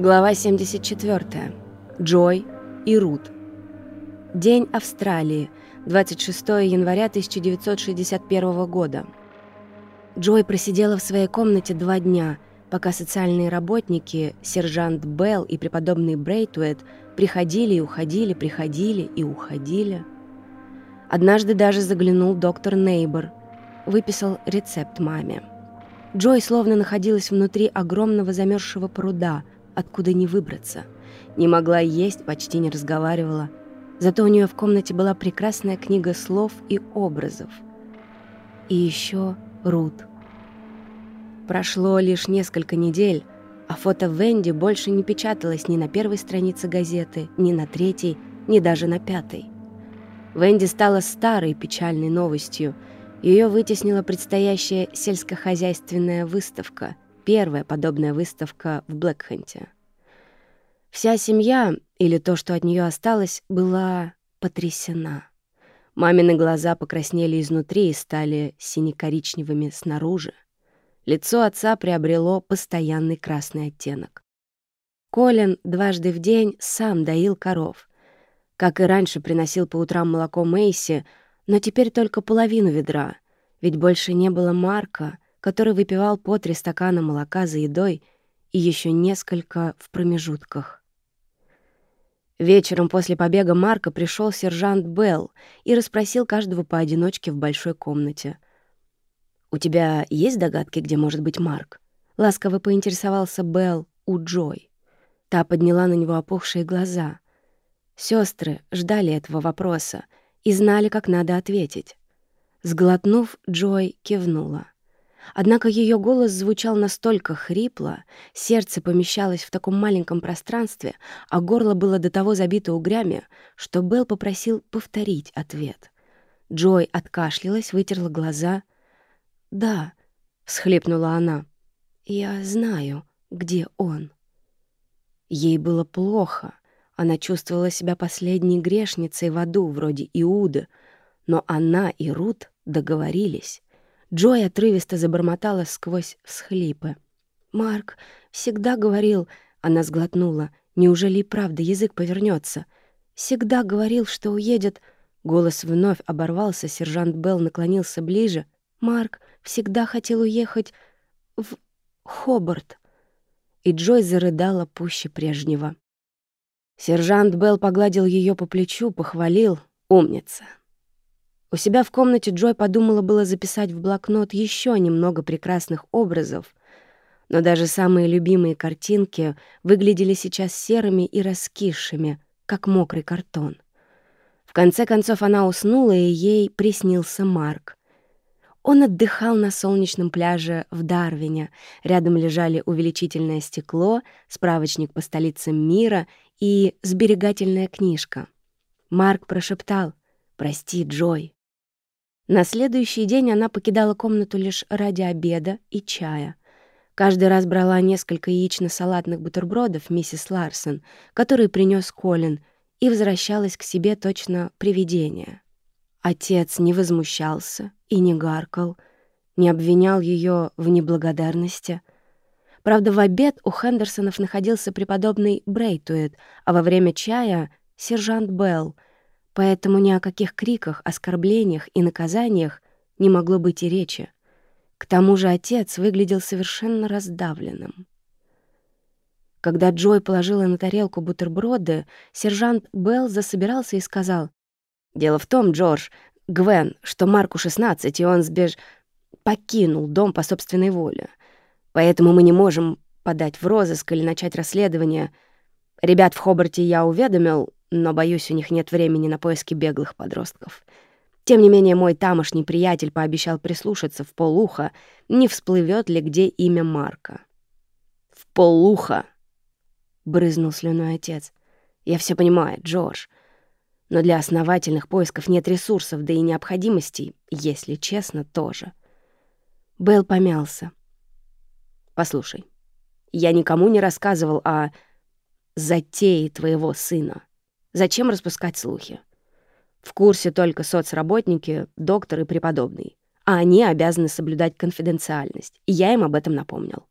Глава 74. Джой и Рут. День Австралии. 26 января 1961 года. Джой просидела в своей комнате два дня, пока социальные работники, сержант Белл и преподобный Брейтуэт приходили и уходили, приходили и уходили. Однажды даже заглянул доктор Нейбор, выписал рецепт маме. Джой словно находилась внутри огромного замерзшего пруда – откуда не выбраться. Не могла есть, почти не разговаривала. Зато у нее в комнате была прекрасная книга слов и образов. И еще Рут. Прошло лишь несколько недель, а фото Венди больше не печаталось ни на первой странице газеты, ни на третьей, ни даже на пятой. Венди стала старой печальной новостью. Ее вытеснила предстоящая сельскохозяйственная выставка — первая подобная выставка в Блэкхенте. Вся семья, или то, что от нее осталось, была потрясена. Мамины глаза покраснели изнутри и стали сине-коричневыми снаружи. Лицо отца приобрело постоянный красный оттенок. Колин дважды в день сам доил коров. Как и раньше, приносил по утрам молоко Мэйси, но теперь только половину ведра, ведь больше не было Марка — который выпивал по три стакана молока за едой и еще несколько в промежутках. Вечером после побега Марка пришел сержант Белл и расспросил каждого поодиночке в большой комнате. «У тебя есть догадки, где может быть Марк?» Ласково поинтересовался Белл у Джой. Та подняла на него опухшие глаза. Сестры ждали этого вопроса и знали, как надо ответить. Сглотнув, Джой кивнула. Однако ее голос звучал настолько хрипло, сердце помещалось в таком маленьком пространстве, а горло было до того забито угрями, что Белл попросил повторить ответ. Джой откашлялась, вытерла глаза. «Да», — всхлипнула она, — «я знаю, где он». Ей было плохо. Она чувствовала себя последней грешницей в аду, вроде Иуды, но она и Рут договорились. Джой отрывисто забормотала сквозь всхлипы. «Марк всегда говорил...» — она сглотнула. «Неужели и правда язык повернется? Всегда говорил, что уедет...» Голос вновь оборвался, сержант Белл наклонился ближе. «Марк всегда хотел уехать в Хобарт». И Джой зарыдала пуще прежнего. Сержант Белл погладил ее по плечу, похвалил. «Умница, у себя в комнате Джой подумала было записать в блокнот еще немного прекрасных образов, но даже самые любимые картинки выглядели сейчас серыми и раскисшими, как мокрый картон. В конце концов она уснула, и ей приснился Марк. Он отдыхал на солнечном пляже в Дарвине. Рядом лежали увеличительное стекло, справочник по столицам мира и сберегательная книжка. Марк прошептал «Прости, Джой». На следующий день она покидала комнату лишь ради обеда и чая. Каждый раз брала несколько яично-салатных бутербродов миссис Ларсон, которые принес Колин, и возвращалась к себе точно привидение. Отец не возмущался и не гаркал, не обвинял ее в неблагодарности. Правда, в обед у Хендерсонов находился преподобный Брейтуэт, а во время чая — сержант Белл — Поэтому ни о каких криках, оскорблениях и наказаниях не могло быть и речи. К тому же отец выглядел совершенно раздавленным. Когда Джой положила на тарелку бутерброды, сержант Белл засобирался и сказал, «Дело в том, Джордж, Гвен, что Марку 16, и он сбеж... покинул дом по собственной воле. Поэтому мы не можем подать в розыск или начать расследование. Ребят в Хобарте я уведомил, но, боюсь, у них нет времени на поиски беглых подростков. Тем не менее, мой тамошний приятель пообещал прислушаться в полуха, не всплывет ли где имя Марка. «В полуха!» — брызнул слюной отец. «Я все понимаю, Джордж, но для основательных поисков нет ресурсов, да и необходимостей, если честно, тоже». Белл помялся. «Послушай, я никому не рассказывал о затее твоего сына. Зачем распускать слухи? В курсе только соцработники, доктор и преподобный. А они обязаны соблюдать конфиденциальность. И я им об этом напомнил.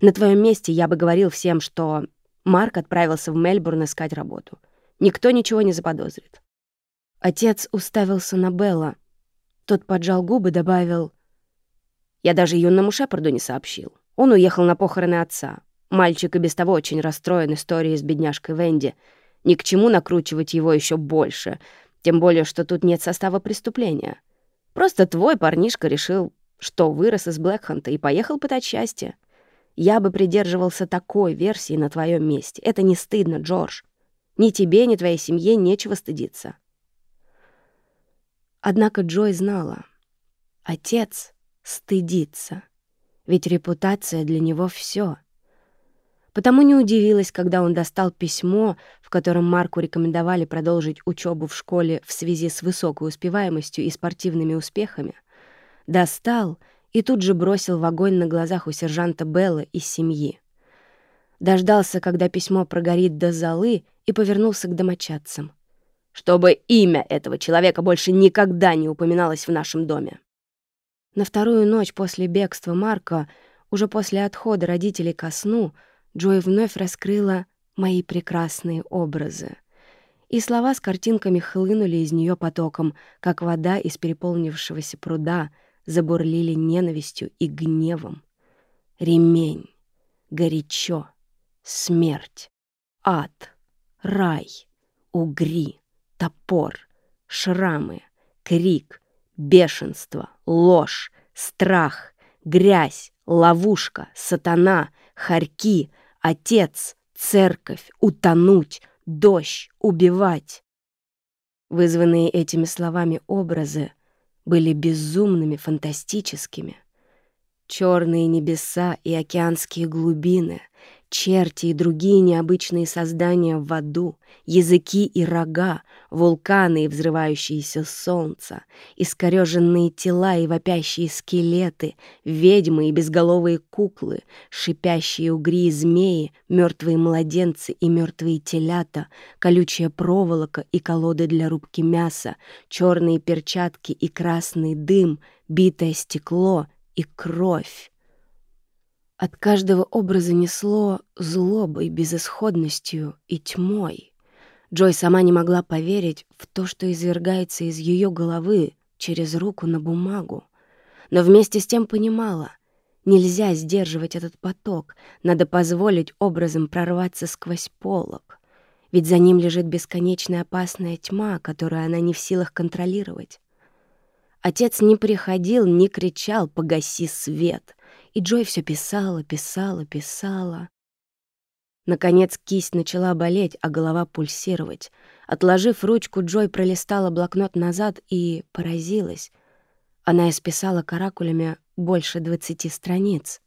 На твоем месте я бы говорил всем, что Марк отправился в Мельбурн искать работу. Никто ничего не заподозрит. Отец уставился на Белла. Тот поджал губы, добавил... Я даже юному Шепарду не сообщил. Он уехал на похороны отца. Мальчик и без того очень расстроен историей с бедняжкой Венди. Ни к чему накручивать его еще больше, тем более, что тут нет состава преступления. Просто твой парнишка решил, что вырос из Блэкханта и поехал пытать счастье. Я бы придерживался такой версии на твоем месте. Это не стыдно, Джордж. Ни тебе, ни твоей семье нечего стыдиться. Однако Джой знала. Отец стыдится. Ведь репутация для него все. Потому не удивилась, когда он достал письмо, в котором Марку рекомендовали продолжить учебу в школе в связи с высокой успеваемостью и спортивными успехами. Достал и тут же бросил в огонь на глазах у сержанта Белла из семьи. Дождался, когда письмо прогорит до золы, и повернулся к домочадцам. «Чтобы имя этого человека больше никогда не упоминалось в нашем доме». На вторую ночь после бегства Марка, уже после отхода родителей ко сну, Джой вновь раскрыла мои прекрасные образы. И слова с картинками хлынули из нее потоком, как вода из переполнившегося пруда, забурлили ненавистью и гневом. Ремень, горячо, смерть, ад, рай, угри, топор, шрамы, крик, бешенство, ложь, страх, грязь, ловушка, сатана, хорьки, отец, церковь, утонуть, дождь, убивать. Вызванные этими словами образы были безумными, фантастическими. Черные небеса и океанские глубины, черти и другие необычные создания в аду, языки и рога, вулканы и взрывающиеся солнца, искорёженные тела и вопящие скелеты, ведьмы и безголовые куклы, шипящие угри и змеи, мертвые младенцы и мертвые телята, колючая проволока и колоды для рубки мяса, черные перчатки и красный дым, битое стекло и кровь. От каждого образа несло злобой, безысходностью и тьмой. Джой сама не могла поверить в то, что извергается из ее головы через руку на бумагу. Но вместе с тем понимала, нельзя сдерживать этот поток, надо позволить образом прорваться сквозь полог. Ведь за ним лежит бесконечная опасная тьма, которую она не в силах контролировать. Отец не приходил, не кричал «погаси свет», и Джой все писала, писала, писала. Наконец кисть начала болеть, а голова пульсировать. Отложив ручку, Джой пролистала блокнот назад и поразилась. Она исписала каракулями больше двадцати страниц.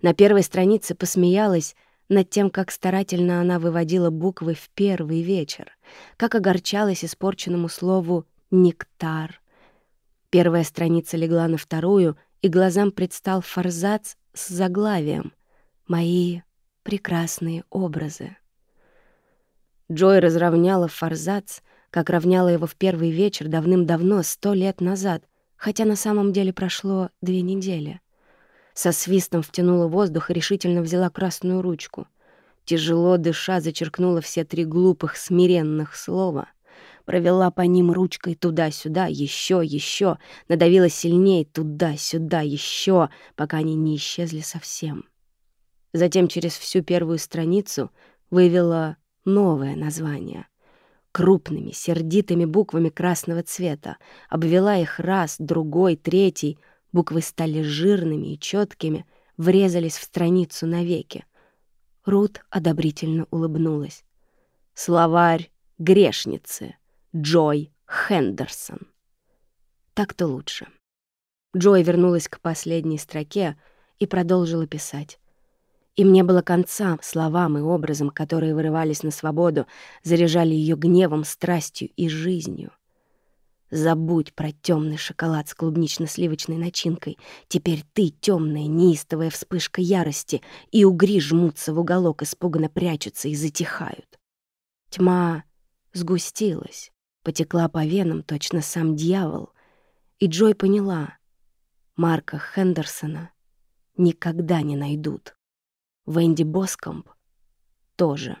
На первой странице посмеялась над тем, как старательно она выводила буквы в первый вечер, как огорчалась испорченному слову «нектар». Первая страница легла на вторую — и глазам предстал форзац с заглавием «Мои прекрасные образы». Джой разровняла форзац, как равняла его в первый вечер давным-давно, сто лет назад, хотя на самом деле прошло две недели. Со свистом втянула воздух и решительно взяла красную ручку. Тяжело дыша зачеркнула все три глупых, смиренных слова — провела по ним ручкой туда-сюда, еще, еще, надавила сильнее туда-сюда, еще, пока они не исчезли совсем. Затем через всю первую страницу вывела новое название. Крупными, сердитыми буквами красного цвета. Обвела их раз, другой, третий. Буквы стали жирными и четкими, врезались в страницу навеки. Рут одобрительно улыбнулась. «Словарь грешницы», Джой Хендерсон. Так-то лучше. Джой вернулась к последней строке и продолжила писать. Им не было конца словам и образом, которые вырывались на свободу, заряжали ее гневом, страстью и жизнью. Забудь про темный шоколад с клубнично-сливочной начинкой. Теперь ты темная, неистовая вспышка ярости, и угри жмутся в уголок, испуганно прячутся и затихают. Тьма сгустилась потекла по венам точно сам дьявол, и Джой поняла — Марка Хендерсона никогда не найдут. Венди Боскомп тоже.